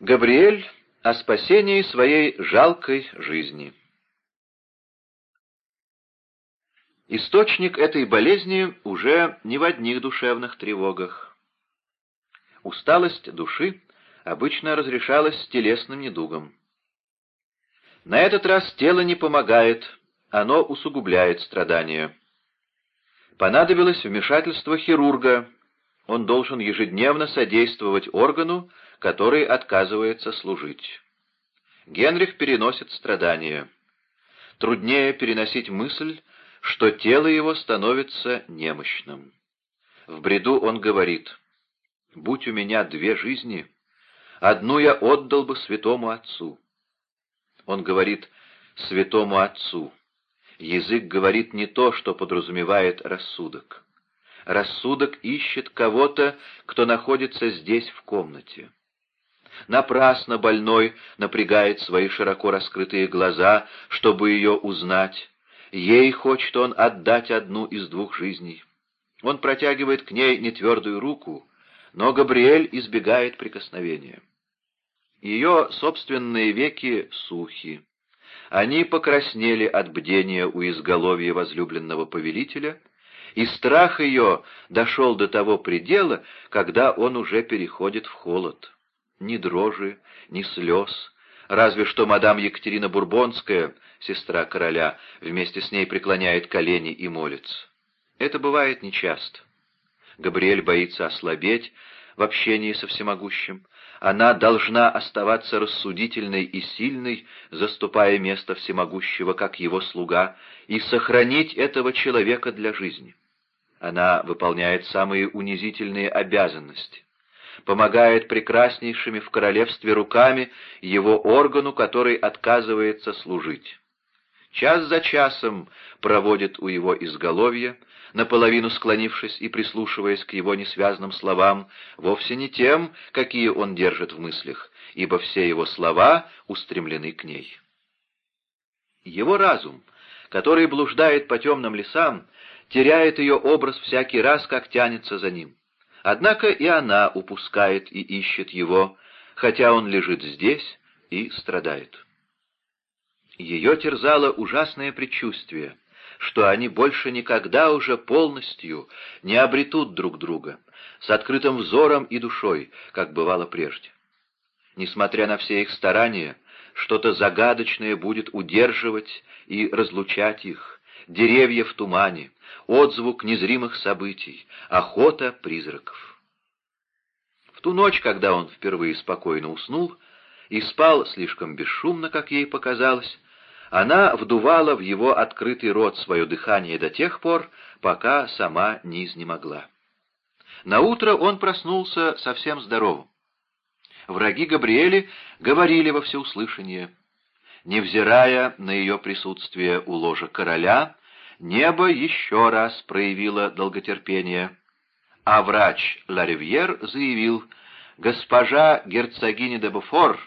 Габриэль о спасении своей жалкой жизни. Источник этой болезни уже не в одних душевных тревогах. Усталость души обычно разрешалась телесным недугом. На этот раз тело не помогает, оно усугубляет страдания. Понадобилось вмешательство хирурга, он должен ежедневно содействовать органу, который отказывается служить. Генрих переносит страдания. Труднее переносить мысль, что тело его становится немощным. В бреду он говорит, «Будь у меня две жизни, одну я отдал бы святому отцу». Он говорит «святому отцу». Язык говорит не то, что подразумевает рассудок. Рассудок ищет кого-то, кто находится здесь в комнате. Напрасно больной напрягает свои широко раскрытые глаза, чтобы ее узнать. Ей хочет он отдать одну из двух жизней. Он протягивает к ней нетвердую руку, но Габриэль избегает прикосновения. Ее собственные веки сухи. Они покраснели от бдения у изголовья возлюбленного повелителя — и страх ее дошел до того предела, когда он уже переходит в холод. Ни дрожи, ни слез, разве что мадам Екатерина Бурбонская, сестра короля, вместе с ней преклоняет колени и молится. Это бывает нечасто. Габриэль боится ослабеть в общении со всемогущим. Она должна оставаться рассудительной и сильной, заступая место всемогущего, как его слуга, и сохранить этого человека для жизни. Она выполняет самые унизительные обязанности, помогает прекраснейшими в королевстве руками его органу, который отказывается служить. Час за часом проводит у его изголовья, наполовину склонившись и прислушиваясь к его несвязным словам, вовсе не тем, какие он держит в мыслях, ибо все его слова устремлены к ней. Его разум, который блуждает по темным лесам, теряет ее образ всякий раз, как тянется за ним. Однако и она упускает и ищет его, хотя он лежит здесь и страдает. Ее терзало ужасное предчувствие, что они больше никогда уже полностью не обретут друг друга, с открытым взором и душой, как бывало прежде. Несмотря на все их старания, что-то загадочное будет удерживать и разлучать их, деревья в тумане, отзвук незримых событий, охота призраков. В ту ночь, когда он впервые спокойно уснул и спал слишком бесшумно, как ей показалось, она вдувала в его открытый рот свое дыхание до тех пор, пока сама не изнемогла. Наутро он проснулся совсем здоровым. Враги Габриэли говорили во всеуслышание. Невзирая на ее присутствие у ложа короля, Небо еще раз проявило долготерпение, а врач Ларивьер заявил, госпожа герцогиня де Буфор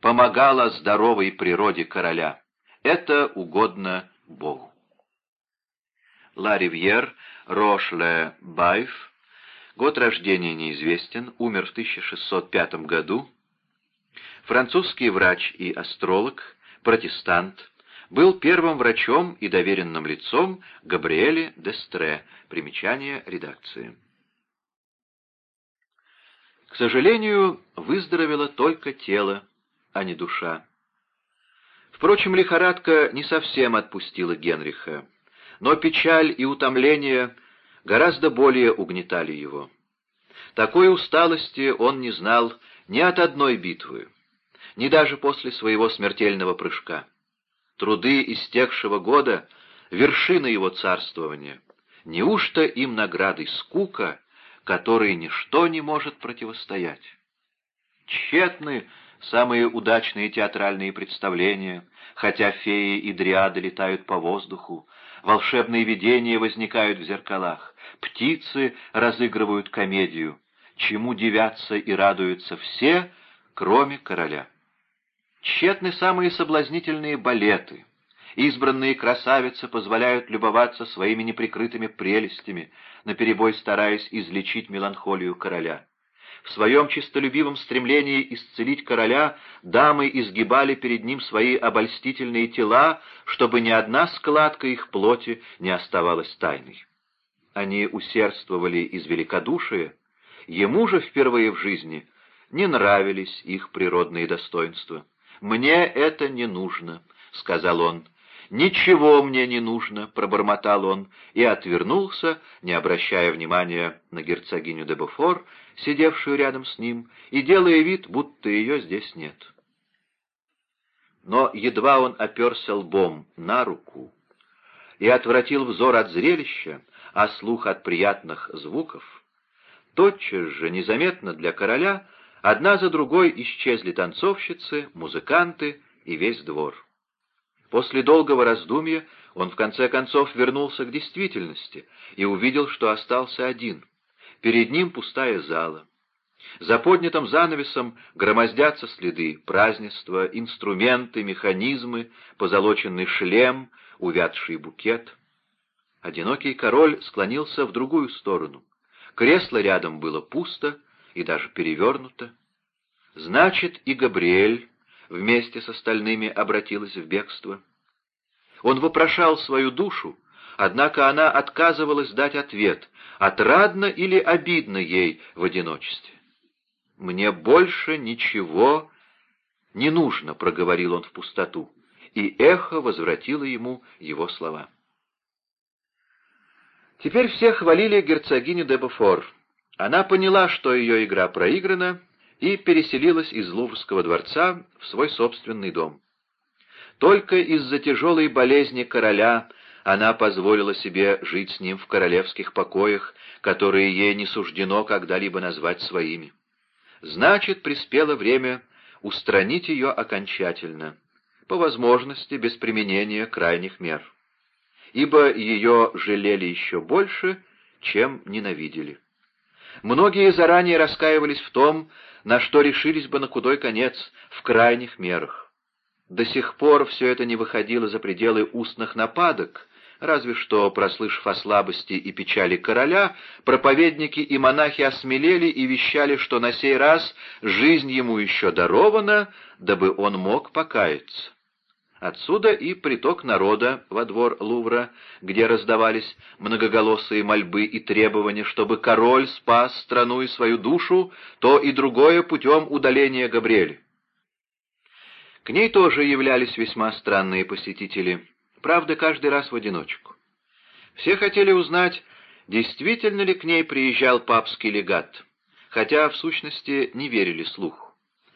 помогала здоровой природе короля. Это угодно Богу. Ларивьер Рошле Байф, год рождения неизвестен, умер в 1605 году, французский врач и астролог, протестант, был первым врачом и доверенным лицом Габриэли Дестре. Примечание редакции. К сожалению, выздоровело только тело, а не душа. Впрочем, лихорадка не совсем отпустила Генриха, но печаль и утомление гораздо более угнетали его. Такой усталости он не знал ни от одной битвы, ни даже после своего смертельного прыжка. Труды истекшего года — вершина его царствования. Неужто им наградой скука, которой ничто не может противостоять? Тщетны самые удачные театральные представления, хотя феи и дриады летают по воздуху, волшебные видения возникают в зеркалах, птицы разыгрывают комедию, чему дивятся и радуются все, кроме короля. Тщетны самые соблазнительные балеты. Избранные красавицы позволяют любоваться своими неприкрытыми прелестями, наперебой стараясь излечить меланхолию короля. В своем чистолюбивом стремлении исцелить короля дамы изгибали перед ним свои обольстительные тела, чтобы ни одна складка их плоти не оставалась тайной. Они усердствовали из великодушия, ему же впервые в жизни не нравились их природные достоинства. «Мне это не нужно», — сказал он. «Ничего мне не нужно», — пробормотал он, и отвернулся, не обращая внимания на герцогиню де Буфор, сидевшую рядом с ним, и делая вид, будто ее здесь нет. Но едва он оперся лбом на руку и отвратил взор от зрелища, а слух от приятных звуков, тотчас же, незаметно для короля, одна за другой исчезли танцовщицы, музыканты и весь двор. После долгого раздумья он в конце концов вернулся к действительности и увидел, что остался один. Перед ним пустая зала. За поднятым занавесом громоздятся следы празднества, инструменты, механизмы, позолоченный шлем, увядший букет. Одинокий король склонился в другую сторону. Кресло рядом было пусто и даже перевернуто. Значит, и Габриэль вместе с остальными обратилась в бегство. Он вопрошал свою душу, однако она отказывалась дать ответ, отрадно или обидно ей в одиночестве. «Мне больше ничего не нужно», — проговорил он в пустоту, и эхо возвратило ему его слова. Теперь все хвалили герцогиню де Буфор. Она поняла, что ее игра проиграна, и переселилась из Луврского дворца в свой собственный дом. Только из-за тяжелой болезни короля она позволила себе жить с ним в королевских покоях, которые ей не суждено когда-либо назвать своими. Значит, приспело время устранить ее окончательно, по возможности без применения крайних мер, ибо ее жалели еще больше, чем ненавидели. Многие заранее раскаивались в том, на что решились бы на худой конец, в крайних мерах. До сих пор все это не выходило за пределы устных нападок, разве что, прослышав о слабости и печали короля, проповедники и монахи осмелели и вещали, что на сей раз жизнь ему еще дарована, дабы он мог покаяться. Отсюда и приток народа во двор Лувра, где раздавались многоголосые мольбы и требования, чтобы король спас страну и свою душу, то и другое путем удаления Габриэля. К ней тоже являлись весьма странные посетители, правда, каждый раз в одиночку. Все хотели узнать, действительно ли к ней приезжал папский легат, хотя в сущности не верили слуху.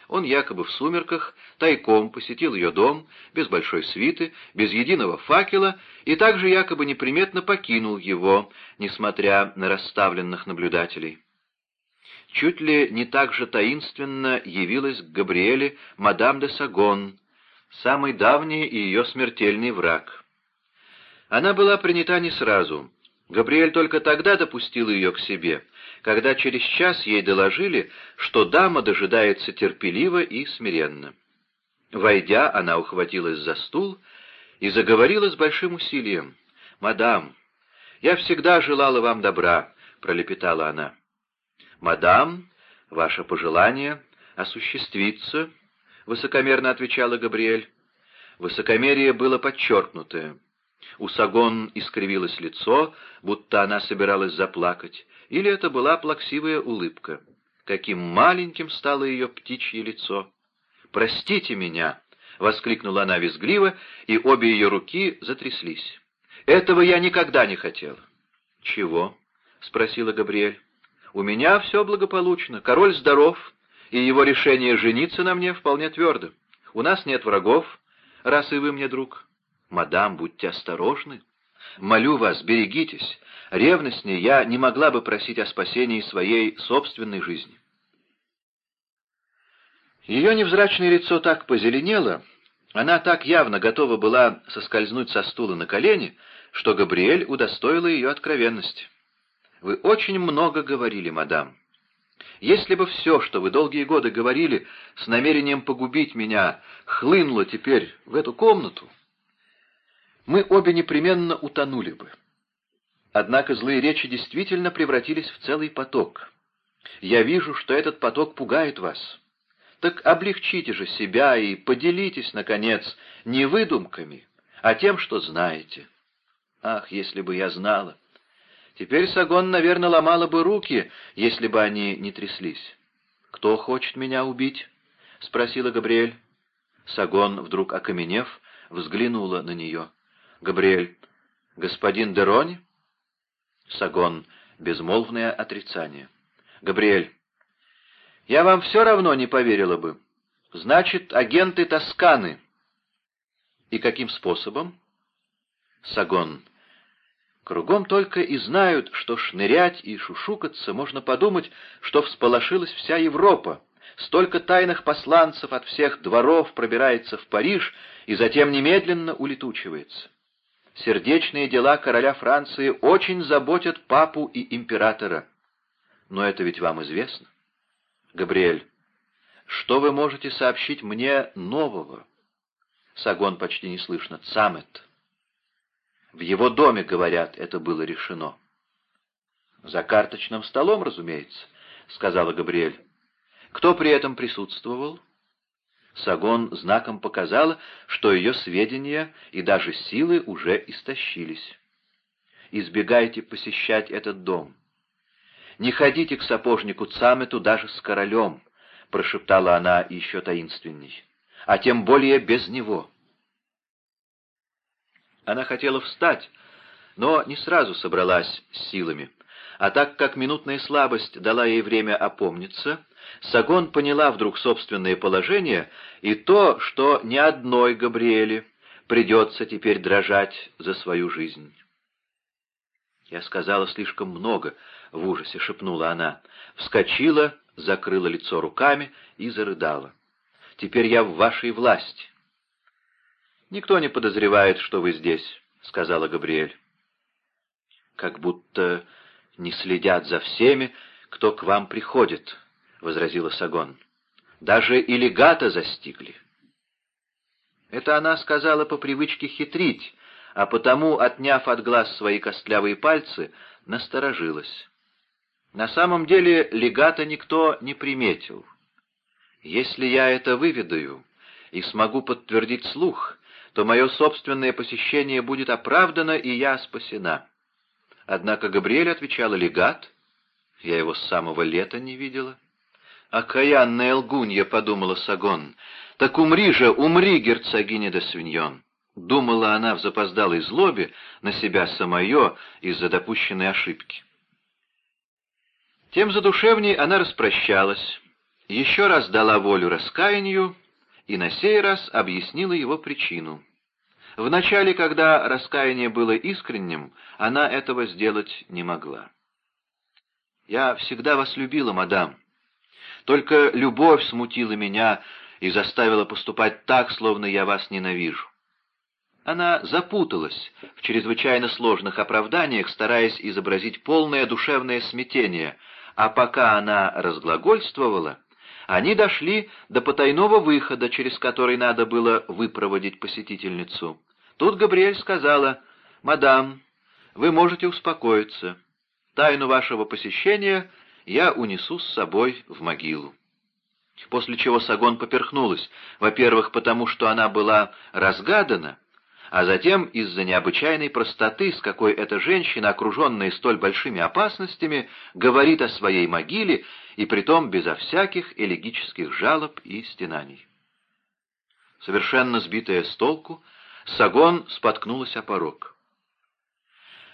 Он якобы в сумерках тайком посетил ее дом, без большой свиты, без единого факела, и также якобы неприметно покинул его, несмотря на расставленных наблюдателей. Чуть ли не так же таинственно явилась к Габриэле мадам де Сагон, самый давний и ее смертельный враг. Она была принята не сразу. Габриэль только тогда допустил ее к себе — когда через час ей доложили, что дама дожидается терпеливо и смиренно. Войдя, она ухватилась за стул и заговорила с большим усилием. «Мадам, я всегда желала вам добра», — пролепетала она. «Мадам, ваше пожелание осуществится», — высокомерно отвечала Габриэль. Высокомерие было подчеркнутое. У Сагон искривилось лицо, будто она собиралась заплакать, или это была плаксивая улыбка. Каким маленьким стало ее птичье лицо! «Простите меня!» — воскликнула она визгливо, и обе ее руки затряслись. «Этого я никогда не хотел». «Чего?» — спросила Габриэль. «У меня все благополучно. Король здоров, и его решение жениться на мне вполне твердо. У нас нет врагов, раз и вы мне друг. Мадам, будьте осторожны. Молю вас, берегитесь. Ревностнее я не могла бы просить о спасении своей собственной жизни. Ее невзрачное лицо так позеленело, она так явно готова была соскользнуть со стула на колени, что Габриэль удостоила ее откровенности. «Вы очень много говорили, мадам. Если бы все, что вы долгие годы говорили, с намерением погубить меня, хлынуло теперь в эту комнату, мы обе непременно утонули бы». Однако злые речи действительно превратились в целый поток. Я вижу, что этот поток пугает вас. Так облегчите же себя и поделитесь, наконец, не выдумками, а тем, что знаете. Ах, если бы я знала! Теперь Сагон, наверное, ломала бы руки, если бы они не тряслись. «Кто хочет меня убить?» — спросила Габриэль. Сагон, вдруг окаменев, взглянула на нее. «Габриэль, господин Дерони?» Сагон, безмолвное отрицание. «Габриэль, я вам все равно не поверила бы. Значит, агенты Тосканы». «И каким способом?» Сагон. Кругом только и знают, что шнырять и шушукаться можно подумать, что всполошилась вся Европа. Столько тайных посланцев от всех дворов пробирается в Париж и затем немедленно улетучивается. Сердечные дела короля Франции очень заботят папу и императора. Но это ведь вам известно. Габриэль, что вы можете сообщить мне нового? Сагон почти не слышно. Цамет. В его доме, говорят, это было решено. «За карточным столом, разумеется», — сказала Габриэль. «Кто при этом присутствовал?» Сагон знаком показала, что ее сведения и даже силы уже истощились. «Избегайте посещать этот дом. Не ходите к сапожнику Цамету даже с королем», — прошептала она еще таинственней, — «а тем более без него». Она хотела встать, но не сразу собралась с силами. А так как минутная слабость дала ей время опомниться, Сагон поняла вдруг собственное положение и то, что ни одной Габриэле придется теперь дрожать за свою жизнь. «Я сказала слишком много», — в ужасе шепнула она. Вскочила, закрыла лицо руками и зарыдала. «Теперь я в вашей власти. «Никто не подозревает, что вы здесь», — сказала Габриэль. «Как будто не следят за всеми, кто к вам приходит», — возразила Сагон. «Даже и легата застигли». Это она сказала по привычке хитрить, а потому, отняв от глаз свои костлявые пальцы, насторожилась. На самом деле легата никто не приметил. Если я это выведаю и смогу подтвердить слух, то мое собственное посещение будет оправдано, и я спасена. Однако Габриэль отвечала легат. Я его с самого лета не видела. «Окаянная лгунья», — подумала Сагон. «Так умри же, умри, герцогиня де Свиньон!» Думала она в запоздалой злобе на себя самое из-за допущенной ошибки. Тем задушевней она распрощалась, еще раз дала волю раскаянию и на сей раз объяснила его причину. Вначале, когда раскаяние было искренним, она этого сделать не могла. «Я всегда вас любила, мадам. Только любовь смутила меня и заставила поступать так, словно я вас ненавижу». Она запуталась в чрезвычайно сложных оправданиях, стараясь изобразить полное душевное смятение, а пока она разглагольствовала, они дошли до потайного выхода, через который надо было выпроводить посетительницу. Тут Габриэль сказала, «Мадам, вы можете успокоиться. Тайну вашего посещения я унесу с собой в могилу». После чего Сагон поперхнулась, во-первых, потому что она была разгадана, а затем из-за необычайной простоты, с какой эта женщина, окруженная столь большими опасностями, говорит о своей могиле, и притом безо всяких элегических жалоб и стенаний. Совершенно сбитая с толку, Сагон споткнулась о порог.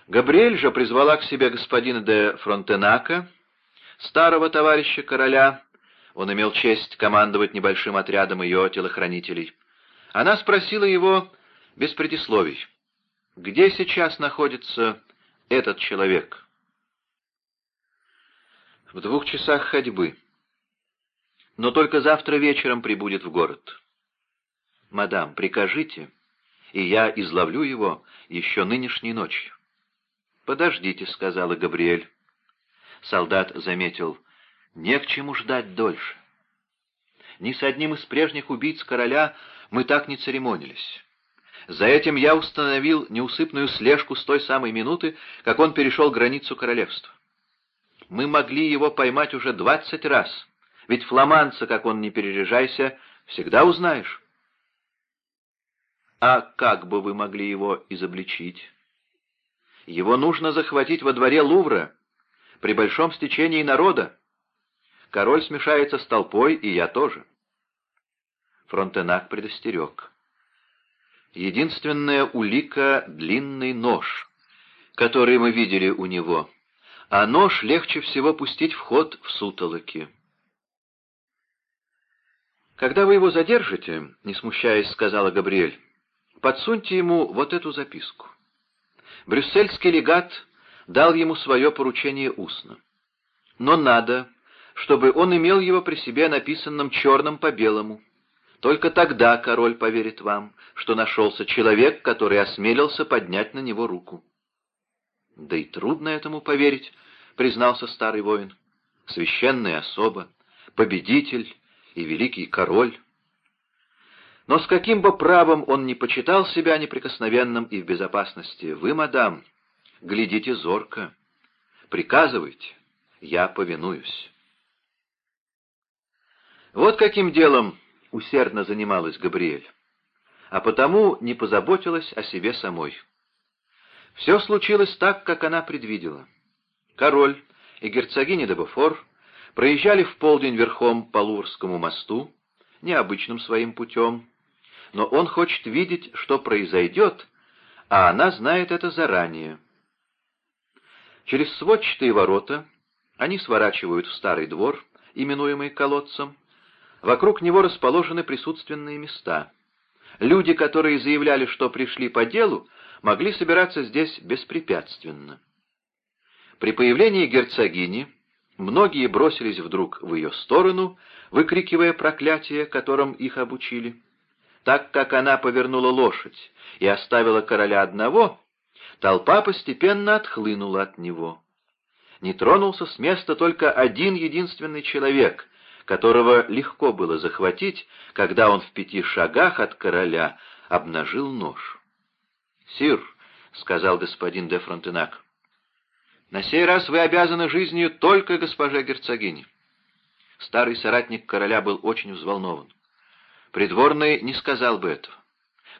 Габриэль же призвала к себе господина де Фронтенака, старого товарища короля, он имел честь командовать небольшим отрядом ее телохранителей. Она спросила его без предисловий, где сейчас находится этот человек. В двух часах ходьбы, но только завтра вечером прибудет в город. «Мадам, прикажите, и я изловлю его еще нынешней ночью». «Подождите», — сказала Габриэль. Солдат заметил, «Не к чему ждать дольше. Ни с одним из прежних убийц короля мы так не церемонились». За этим я установил неусыпную слежку с той самой минуты, как он перешел границу королевства. Мы могли его поймать уже двадцать раз, ведь фламанца, как он не переряжайся, всегда узнаешь. А как бы вы могли его изобличить? Его нужно захватить во дворе Лувра, при большом стечении народа. Король смешается с толпой, и я тоже. Фронтенак предостерег. Единственная улика — длинный нож, который мы видели у него, а нож легче всего пустить в ход в сутолоке. «Когда вы его задержите, — не смущаясь, сказала Габриэль, — подсуньте ему вот эту записку. Брюссельский легат дал ему свое поручение устно. Но надо, чтобы он имел его при себе написанным черным по белому. Только тогда король поверит вам, что нашелся человек, который осмелился поднять на него руку. — Да и трудно этому поверить, — признался старый воин. — Священная особа, победитель и великий король. Но с каким бы правом он не почитал себя неприкосновенным и в безопасности, вы, мадам, глядите зорко, приказывайте, я повинуюсь. Вот каким делом усердно занималась Габриэль, а потому не позаботилась о себе самой. Все случилось так, как она предвидела. Король и герцогиня де проезжали в полдень верхом по Лурскому мосту, необычным своим путем, но он хочет видеть, что произойдет, а она знает это заранее. Через сводчатые ворота они сворачивают в старый двор, именуемый колодцем. Вокруг него расположены присутственные места. Люди, которые заявляли, что пришли по делу, могли собираться здесь беспрепятственно. При появлении герцогини многие бросились вдруг в ее сторону, выкрикивая проклятие, которым их обучили. Так как она повернула лошадь и оставила короля одного, толпа постепенно отхлынула от него. Не тронулся с места только один единственный человек, которого легко было захватить, когда он в пяти шагах от короля обнажил нож. «Сир», — сказал господин де Фронтенак, — «на сей раз вы обязаны жизнью только госпоже герцогине». Старый соратник короля был очень взволнован. Придворный не сказал бы этого.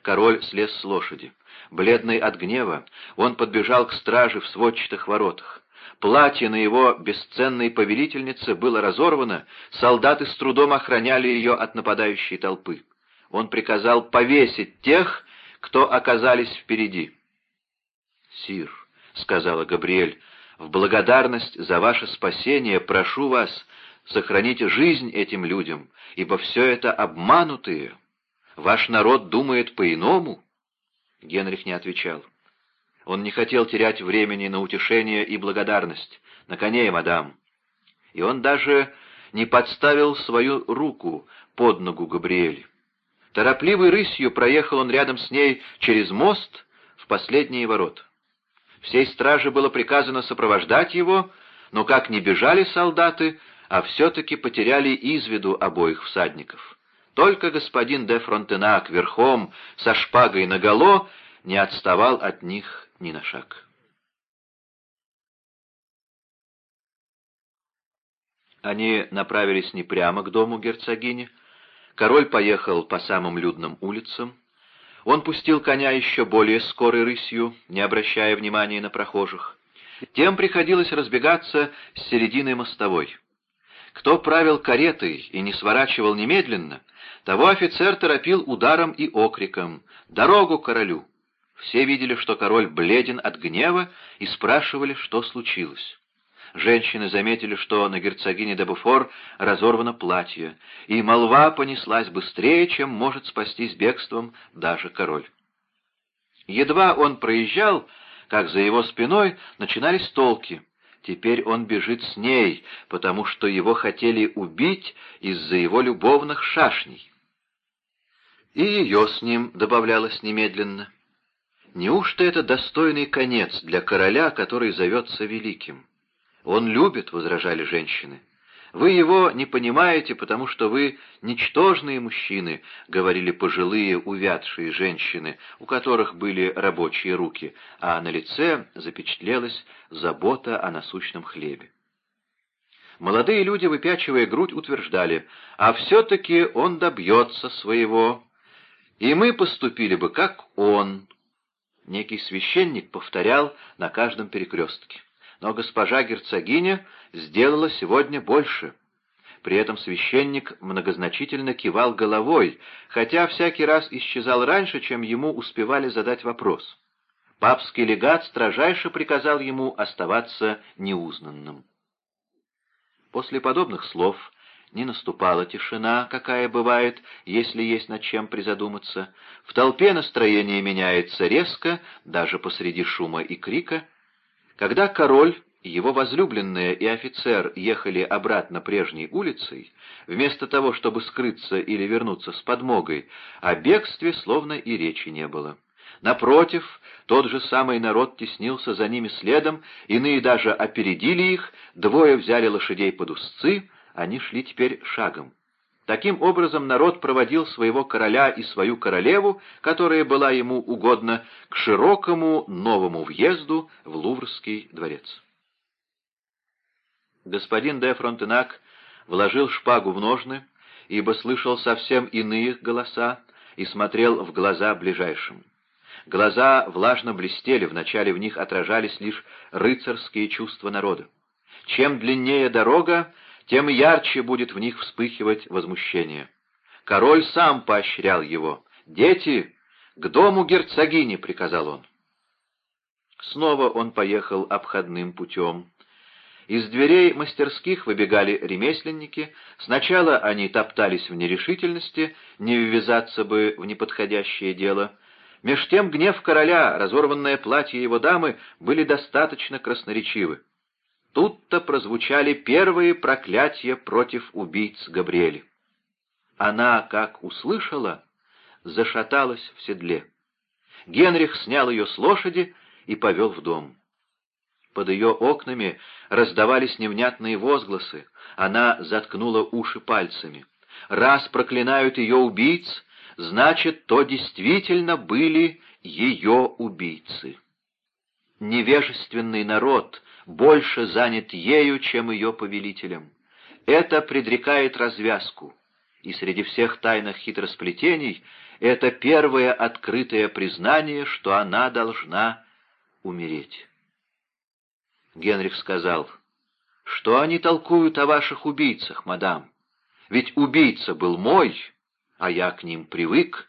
Король слез с лошади. Бледный от гнева, он подбежал к страже в сводчатых воротах. Платье на его бесценной повелительнице было разорвано, солдаты с трудом охраняли ее от нападающей толпы. Он приказал повесить тех, кто оказались впереди. «Сир», — сказала Габриэль, — «в благодарность за ваше спасение прошу вас, сохраните жизнь этим людям, ибо все это обманутые. Ваш народ думает по-иному». Генрих не отвечал. Он не хотел терять времени на утешение и благодарность. На коне, мадам. И он даже не подставил свою руку под ногу Габриэль. Торопливой рысью проехал он рядом с ней через мост в последние ворот. Всей страже было приказано сопровождать его, но как не бежали солдаты, а все-таки потеряли из виду обоих всадников. Только господин де Фронтенак верхом, со шпагой наголо, не отставал от них ни на шаг. Они направились не прямо к дому герцогини, Король поехал по самым людным улицам. Он пустил коня еще более скорой рысью, не обращая внимания на прохожих. Тем приходилось разбегаться с середины мостовой. Кто правил каретой и не сворачивал немедленно, того офицер торопил ударом и окриком «Дорогу королю!». Все видели, что король бледен от гнева, и спрашивали, что случилось. Женщины заметили, что на герцогине де Буфор разорвано платье, и молва понеслась быстрее, чем может спастись бегством даже король. Едва он проезжал, как за его спиной начинались толки. Теперь он бежит с ней, потому что его хотели убить из-за его любовных шашней. И ее с ним добавлялось немедленно. Неужто это достойный конец для короля, который зовется великим? «Он любит», — возражали женщины. «Вы его не понимаете, потому что вы ничтожные мужчины», — говорили пожилые увядшие женщины, у которых были рабочие руки, а на лице запечатлелась забота о насущном хлебе. Молодые люди, выпячивая грудь, утверждали, а все-таки он добьется своего, и мы поступили бы, как он. Некий священник повторял на каждом перекрестке. Но госпожа герцогиня сделала сегодня больше. При этом священник многозначительно кивал головой, хотя всякий раз исчезал раньше, чем ему успевали задать вопрос. Папский легат строжайше приказал ему оставаться неузнанным. После подобных слов не наступала тишина, какая бывает, если есть над чем призадуматься. В толпе настроение меняется резко, даже посреди шума и крика. Когда король, его возлюбленная и офицер ехали обратно прежней улицей, вместо того, чтобы скрыться или вернуться с подмогой, о бегстве словно и речи не было. Напротив, тот же самый народ теснился за ними следом, иные даже опередили их, двое взяли лошадей под узцы, они шли теперь шагом. Таким образом народ проводил своего короля и свою королеву, которая была ему угодна, к широкому новому въезду в Луврский дворец. Господин де Фронтенак вложил шпагу в ножны, ибо слышал совсем иные голоса и смотрел в глаза ближайшим. Глаза влажно блестели, вначале в них отражались лишь рыцарские чувства народа. Чем длиннее дорога, тем ярче будет в них вспыхивать возмущение. Король сам поощрял его. «Дети, к дому герцогини!» — приказал он. Снова он поехал обходным путем. Из дверей мастерских выбегали ремесленники. Сначала они топтались в нерешительности, не ввязаться бы в неподходящее дело. Меж тем гнев короля, разорванное платье его дамы были достаточно красноречивы. Тут-то прозвучали первые проклятия против убийц Габриэли. Она, как услышала, зашаталась в седле. Генрих снял ее с лошади и повел в дом. Под ее окнами раздавались невнятные возгласы. Она заткнула уши пальцами. Раз проклинают ее убийц, значит, то действительно были ее убийцы. Невежественный народ больше занят ею, чем ее повелителем. Это предрекает развязку, и среди всех тайных хитросплетений это первое открытое признание, что она должна умереть. Генрих сказал, что они толкуют о ваших убийцах, мадам? Ведь убийца был мой, а я к ним привык.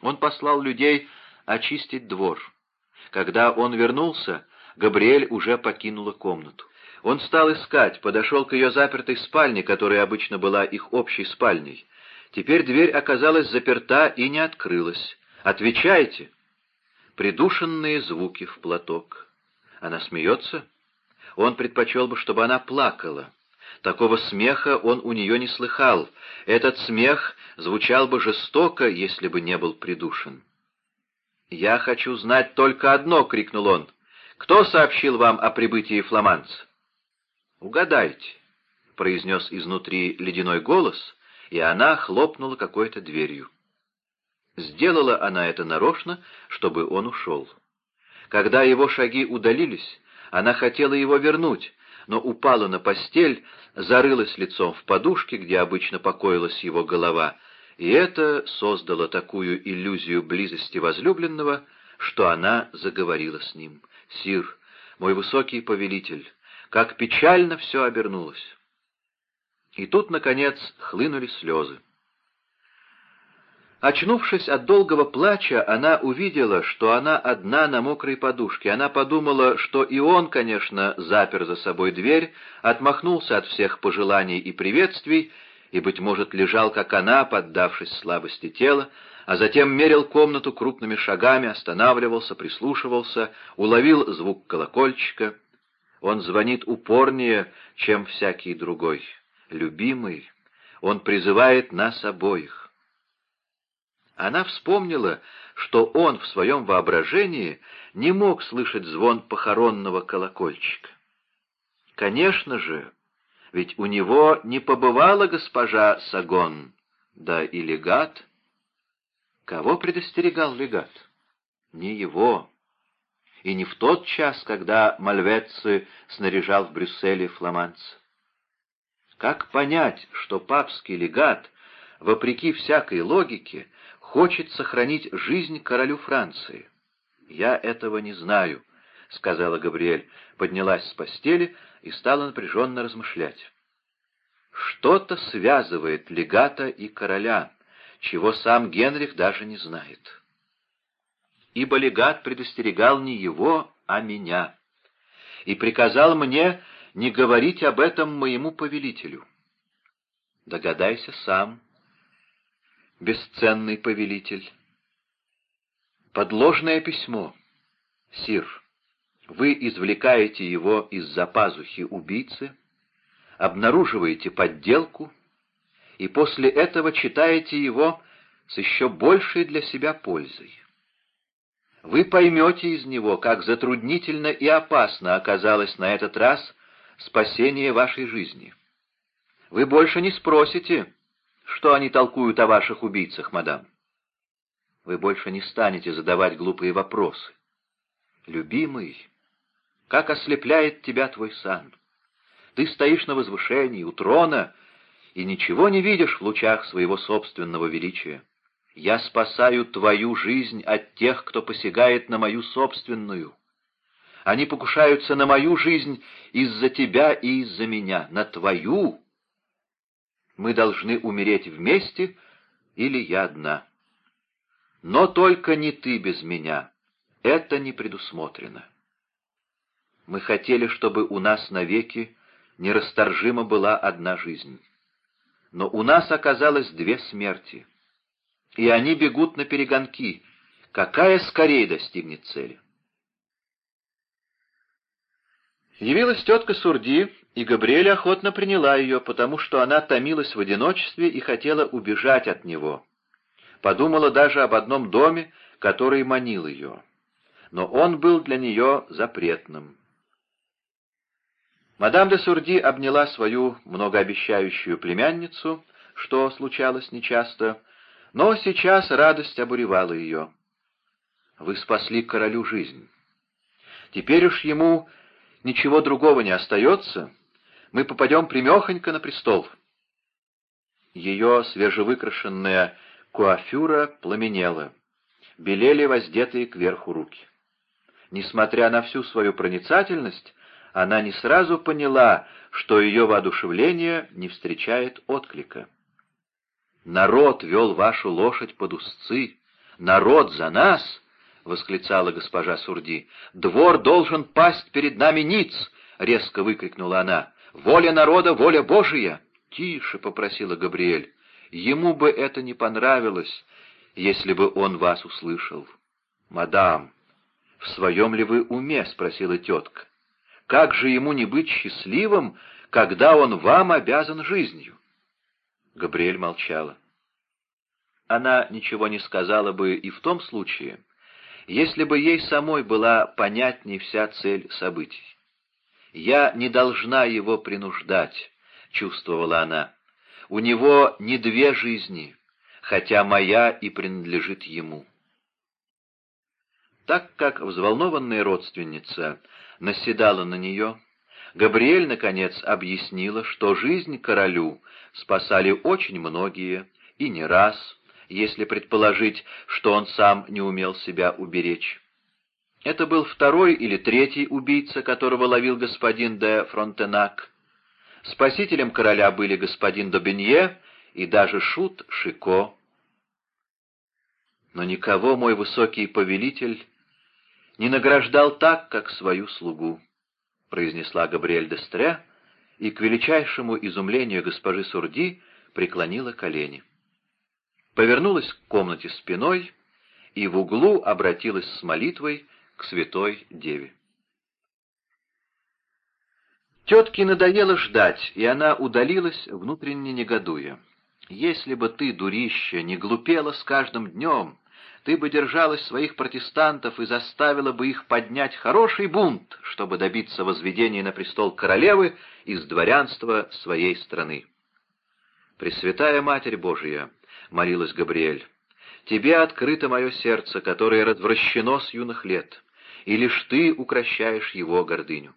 Он послал людей очистить двор. Когда он вернулся, Габриэль уже покинула комнату. Он стал искать, подошел к ее запертой спальне, которая обычно была их общей спальней. Теперь дверь оказалась заперта и не открылась. «Отвечайте!» Придушенные звуки в платок. Она смеется? Он предпочел бы, чтобы она плакала. Такого смеха он у нее не слыхал. Этот смех звучал бы жестоко, если бы не был придушен. «Я хочу знать только одно!» — крикнул он. Кто сообщил вам о прибытии фламандца?» «Угадайте», — произнес изнутри ледяной голос, и она хлопнула какой-то дверью. Сделала она это нарочно, чтобы он ушел. Когда его шаги удалились, она хотела его вернуть, но упала на постель, зарылась лицом в подушке, где обычно покоилась его голова, и это создало такую иллюзию близости возлюбленного, что она заговорила с ним. «Сир, мой высокий повелитель, как печально все обернулось!» И тут, наконец, хлынули слезы. Очнувшись от долгого плача, она увидела, что она одна на мокрой подушке. Она подумала, что и он, конечно, запер за собой дверь, отмахнулся от всех пожеланий и приветствий, и, быть может, лежал, как она, поддавшись слабости тела, а затем мерил комнату крупными шагами, останавливался, прислушивался, уловил звук колокольчика. Он звонит упорнее, чем всякий другой. Любимый, он призывает нас обоих. Она вспомнила, что он в своем воображении не мог слышать звон похоронного колокольчика. Конечно же, ведь у него не побывала госпожа Сагон, да и легат. Кого предостерегал легат? Не его. И не в тот час, когда Мальвецци снаряжал в Брюсселе фламандца. Как понять, что папский легат, вопреки всякой логике, хочет сохранить жизнь королю Франции? Я этого не знаю, — сказала Габриэль, поднялась с постели и стала напряженно размышлять. Что-то связывает легата и короля, чего сам Генрих даже не знает. Ибо легат предостерегал не его, а меня, и приказал мне не говорить об этом моему повелителю. Догадайся сам, бесценный повелитель. Подложное письмо, сир. Вы извлекаете его из-за пазухи убийцы, обнаруживаете подделку и после этого читаете его с еще большей для себя пользой. Вы поймете из него, как затруднительно и опасно оказалось на этот раз спасение вашей жизни. Вы больше не спросите, что они толкуют о ваших убийцах, мадам. Вы больше не станете задавать глупые вопросы. Любимый, как ослепляет тебя твой сан. Ты стоишь на возвышении, у трона, и ничего не видишь в лучах своего собственного величия. Я спасаю твою жизнь от тех, кто посягает на мою собственную. Они покушаются на мою жизнь из-за тебя и из-за меня, на твою. Мы должны умереть вместе, или я одна. Но только не ты без меня. Это не предусмотрено. Мы хотели, чтобы у нас навеки нерасторжима была одна жизнь. Но у нас оказалось две смерти. И они бегут на перегонки. Какая скорее достигнет цели? Явилась тетка Сурди, и Габриэля охотно приняла ее, потому что она томилась в одиночестве и хотела убежать от него. Подумала даже об одном доме, который манил ее. Но он был для нее запретным. Мадам де Сурди обняла свою многообещающую племянницу, что случалось нечасто, но сейчас радость обуревала ее. «Вы спасли королю жизнь. Теперь уж ему ничего другого не остается. Мы попадем примехонько на престол». Ее свежевыкрашенная куафюра пламенела, белели воздетые кверху руки. Несмотря на всю свою проницательность, она не сразу поняла, что ее воодушевление не встречает отклика. «Народ вел вашу лошадь под узцы! Народ за нас!» — восклицала госпожа Сурди. «Двор должен пасть перед нами ниц!» — резко выкрикнула она. «Воля народа, воля Божия!» «Тише!» — попросила Габриэль. «Ему бы это не понравилось, если бы он вас услышал». «Мадам, в своем ли вы уме?» — спросила тетка. Как же ему не быть счастливым, когда он вам обязан жизнью?» Габриэль молчала. Она ничего не сказала бы и в том случае, если бы ей самой была понятней вся цель событий. «Я не должна его принуждать», — чувствовала она. «У него не две жизни, хотя моя и принадлежит ему». Так как взволнованная родственница наседала на нее, Габриэль, наконец, объяснила, что жизнь королю спасали очень многие, и не раз, если предположить, что он сам не умел себя уберечь. Это был второй или третий убийца, которого ловил господин де Фронтенак. Спасителем короля были господин Добенье и даже шут Шико. Но никого мой высокий повелитель не награждал так, как свою слугу», — произнесла Габриэль Дестре, и к величайшему изумлению госпожи Сурди преклонила колени. Повернулась к комнате спиной и в углу обратилась с молитвой к святой деве. Тетке надоело ждать, и она удалилась, внутренне негодуя. «Если бы ты, дурище, не глупела с каждым днем, ты бы держалась своих протестантов и заставила бы их поднять хороший бунт, чтобы добиться возведения на престол королевы из дворянства своей страны. «Пресвятая Матерь Божия», — молилась Габриэль, — «тебе открыто мое сердце, которое развращено с юных лет, и лишь ты укращаешь его гордыню.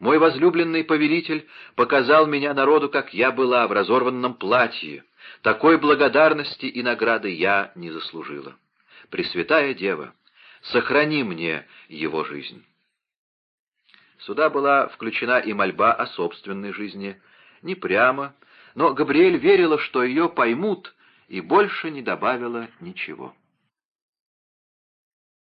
Мой возлюбленный повелитель показал меня народу, как я была, в разорванном платье. Такой благодарности и награды я не заслужила. Пресвятая Дева, сохрани мне его жизнь. Сюда была включена и мольба о собственной жизни, не прямо, но Габриэль верила, что ее поймут, и больше не добавила ничего.